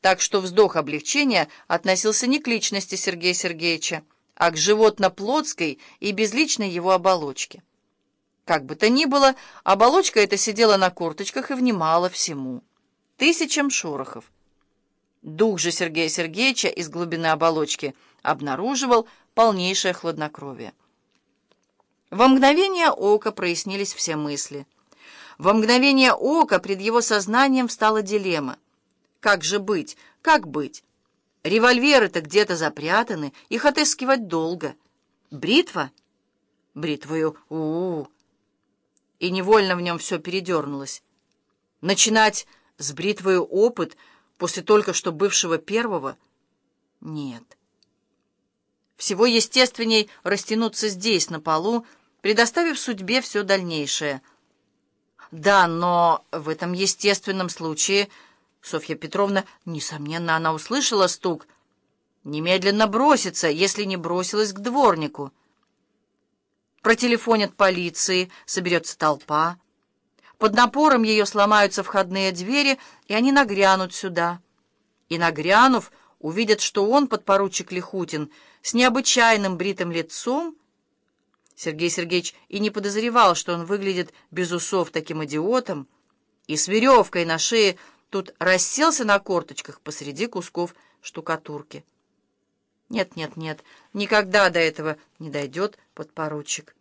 так что вздох облегчения относился не к личности Сергея Сергеевича, а к животно-плотской и безличной его оболочке. Как бы то ни было, оболочка эта сидела на курточках и внимала всему. Тысячам шорохов. Дух же Сергея Сергеевича из глубины оболочки обнаруживал полнейшее хладнокровие. Во мгновение ока прояснились все мысли. Во мгновение ока пред его сознанием встала дилемма. Как же быть? Как быть? Револьверы-то где-то запрятаны, их отыскивать долго. Бритва? Бритвою, у, -у, -у. И невольно в нем все передернулось. Начинать с бритвою опыт после только что бывшего первого? Нет. Всего естественней растянуться здесь, на полу, предоставив судьбе все дальнейшее. Да, но в этом естественном случае Софья Петровна, несомненно, она услышала стук, немедленно бросится, если не бросилась к дворнику. Протелефонят полиции, соберется толпа. Под напором ее сломаются входные двери, и они нагрянут сюда. И, нагрянув, увидят, что он, подпоручик Лихутин, с необычайным бритым лицом, Сергей Сергеевич и не подозревал, что он выглядит без усов таким идиотом, и с веревкой на шее тут расселся на корточках посреди кусков штукатурки. Нет, нет, нет, никогда до этого не дойдет подпоручик.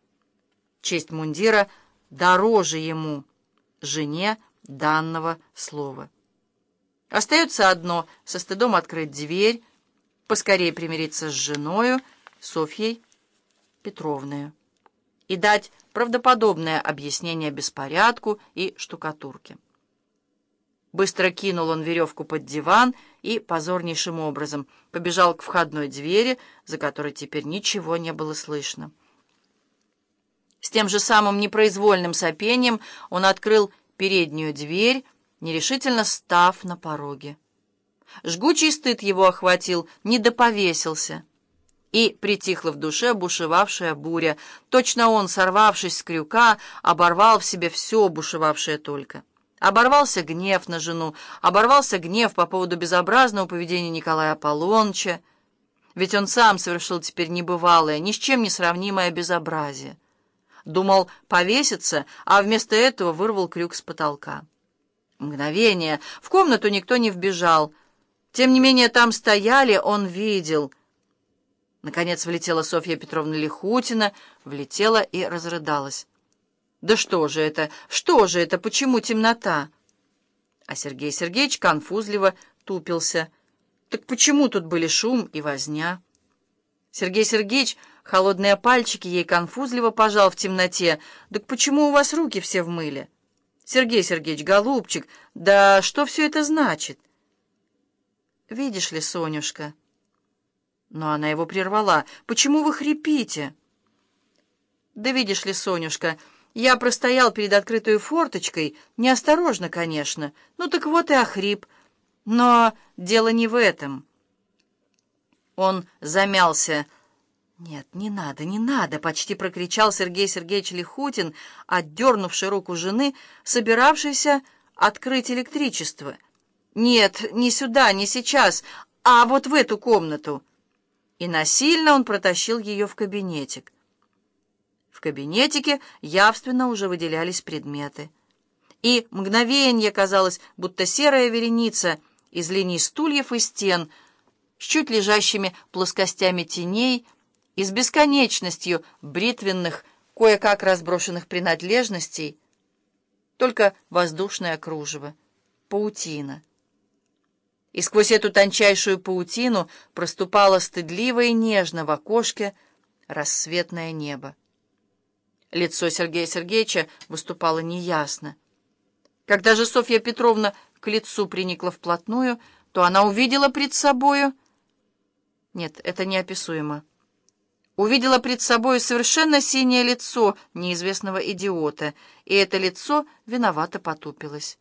Честь мундира дороже ему, жене данного слова. Остается одно — со стыдом открыть дверь, поскорее примириться с женою, Софьей Петровной и дать правдоподобное объяснение беспорядку и штукатурке. Быстро кинул он веревку под диван и позорнейшим образом побежал к входной двери, за которой теперь ничего не было слышно. С тем же самым непроизвольным сопением он открыл переднюю дверь, нерешительно став на пороге. Жгучий стыд его охватил, не доповесился — и притихла в душе бушевавшая буря. Точно он, сорвавшись с крюка, оборвал в себе все бушевавшее только. Оборвался гнев на жену, оборвался гнев по поводу безобразного поведения Николая Аполлоныча, ведь он сам совершил теперь небывалое, ни с чем не сравнимое безобразие. Думал повеситься, а вместо этого вырвал крюк с потолка. Мгновение. В комнату никто не вбежал. Тем не менее, там стояли, он видел — Наконец влетела Софья Петровна Лихутина, влетела и разрыдалась. «Да что же это? Что же это? Почему темнота?» А Сергей Сергеевич конфузливо тупился. «Так почему тут были шум и возня?» Сергей Сергеевич, холодные пальчики ей конфузливо пожал в темноте. «Так почему у вас руки все в мыле?» «Сергей Сергеевич, голубчик, да что все это значит?» «Видишь ли, Сонюшка...» Но она его прервала. «Почему вы хрипите?» «Да видишь ли, Сонюшка, я простоял перед открытой форточкой, неосторожно, конечно. Ну так вот и охрип. Но дело не в этом». Он замялся. «Нет, не надо, не надо!» — почти прокричал Сергей Сергеевич Лихутин, отдернувший руку жены, собиравшийся открыть электричество. «Нет, не сюда, не сейчас, а вот в эту комнату» и насильно он протащил ее в кабинетик. В кабинетике явственно уже выделялись предметы. И мгновение казалось, будто серая вереница из линий стульев и стен с чуть лежащими плоскостями теней и с бесконечностью бритвенных, кое-как разброшенных принадлежностей, только воздушное кружево, паутина — и сквозь эту тончайшую паутину проступало стыдливо и нежно в окошке рассветное небо. Лицо Сергея Сергеевича выступало неясно. Когда же Софья Петровна к лицу приникла вплотную, то она увидела пред собою... Нет, это неописуемо. Увидела пред собою совершенно синее лицо неизвестного идиота, и это лицо виновато потупилось.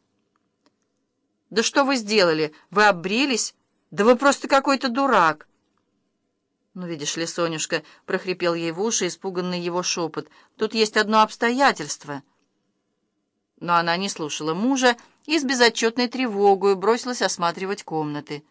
«Да что вы сделали? Вы оббрились? Да вы просто какой-то дурак!» «Ну, видишь ли, Сонюшка», — прохрипел ей в уши испуганный его шепот, — «тут есть одно обстоятельство». Но она не слушала мужа и с безотчетной тревогой бросилась осматривать комнаты.